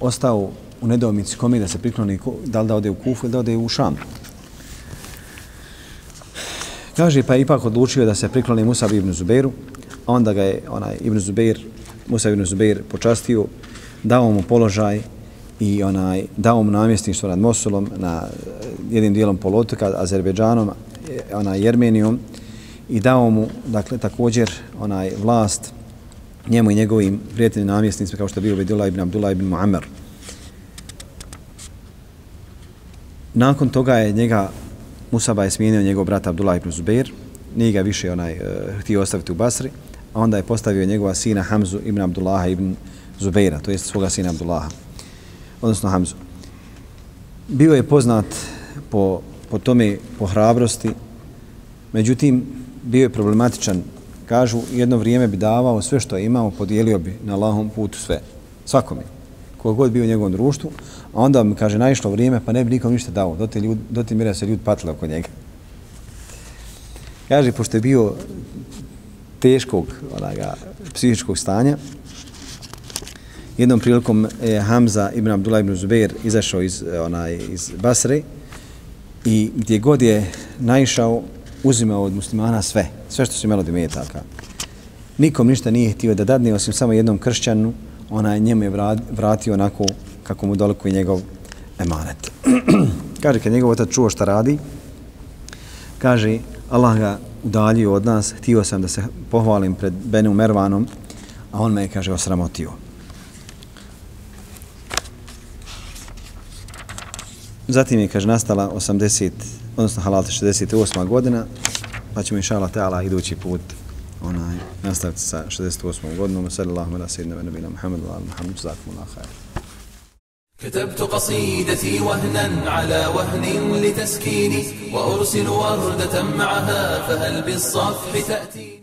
ostao u nedomici kome da se prikloni, da li da ode u Kufu ili da ode u Šam. Kaže pa ipak odlučio da se prikloni Musa ibn Zubeiru, a onda ga je onaj ibn Zubeir, Musa ibn Zubeir počastio, dao mu položaj i onaj dao mu namjestništvo nad Mosulom na jednim dijelom polotoka Azerbejdžanom, onaj Jermenijom i dao mu dakle također onaj vlast njemu i njegovim prijateljnim namjesnicima kao što je bio Bedullah ibn Abdullah ibn Muammer. Nakon toga je njega Musaba je smijenio njegov brat Abdullah ibn Zubair, nije ga više onaj uh, htio ostaviti u Basri, a onda je postavio njegova sina Hamzu ibn Abdullaha ibn Zubaira, to jest svoga sina Abdullaha odnosno Hamzu. Bio je poznat po po tome, po hrabrosti. Međutim, bio je problematičan. Kažu, jedno vrijeme bi davao sve što je imao, podijelio bi na lahom putu sve. Svakome. Kogod bio u njegovom društvu. A onda mi kaže, naišlo vrijeme, pa ne bi nikom ništa dao. Do te, ljud, do te mire se ljudi patili oko njega. Kaže, pošto je bio teškog onaga, psihičkog stanja, jednom prilikom je Hamza ibn Abdullah ibn Zubair izašao iz, e, onaj, iz Basre i gdje god je naišao, uzimao od muslimana sve, sve što su imali od imetaka. Nikom ništa nije htio da dadne, osim samo jednom kršćanu, ona njemu je vratio onako kako mu doliko i njegov emanet. kaže, kad njegov otac čuo šta radi, kaže, Allah ga udaljio od nas, htio sam da se pohvalim pred Benu Mervanom, a on me je, kaže, osramotio. Zatim je, kaže, nastala 80, odnosno halalta 68. godina, pa ćemo inša Allah ta'ala idući put onaj, nastaviti sa 68. godinom. Sallallahu ala sayyidina wa nabina Muhammadu ala Muhammadu zakum Allah khair. كتبت قصيدتي وهنا على وهن لتسكيني وأرسل وردة معها فهل بالصفح تأتي